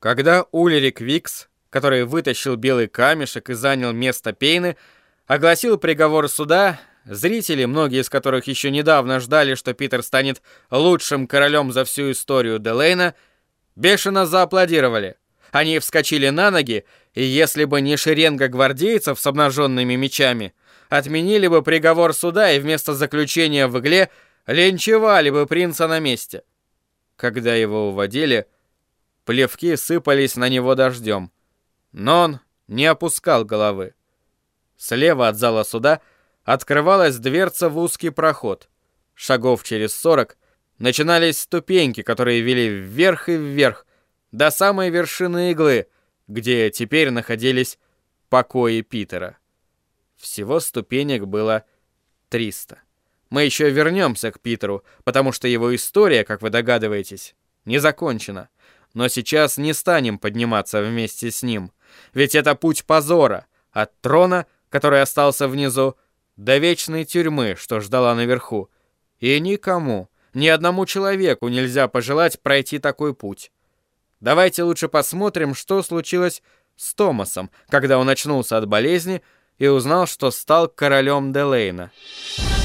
Когда Ульрик Викс, который вытащил белый камешек и занял место Пейны, огласил приговор суда, зрители, многие из которых еще недавно ждали, что Питер станет лучшим королем за всю историю Делейна, бешено зааплодировали. Они вскочили на ноги, и если бы не шеренга гвардейцев с обнаженными мечами, отменили бы приговор суда и вместо заключения в игле линчевали бы принца на месте. Когда его уводили, Плевки сыпались на него дождем. Но он не опускал головы. Слева от зала суда открывалась дверца в узкий проход. Шагов через сорок начинались ступеньки, которые вели вверх и вверх, до самой вершины иглы, где теперь находились покои Питера. Всего ступенек было 300. Мы еще вернемся к Питеру, потому что его история, как вы догадываетесь, не закончена но сейчас не станем подниматься вместе с ним. Ведь это путь позора, от трона, который остался внизу, до вечной тюрьмы, что ждала наверху. И никому, ни одному человеку нельзя пожелать пройти такой путь. Давайте лучше посмотрим, что случилось с Томасом, когда он очнулся от болезни и узнал, что стал королем Делейна. Делейна.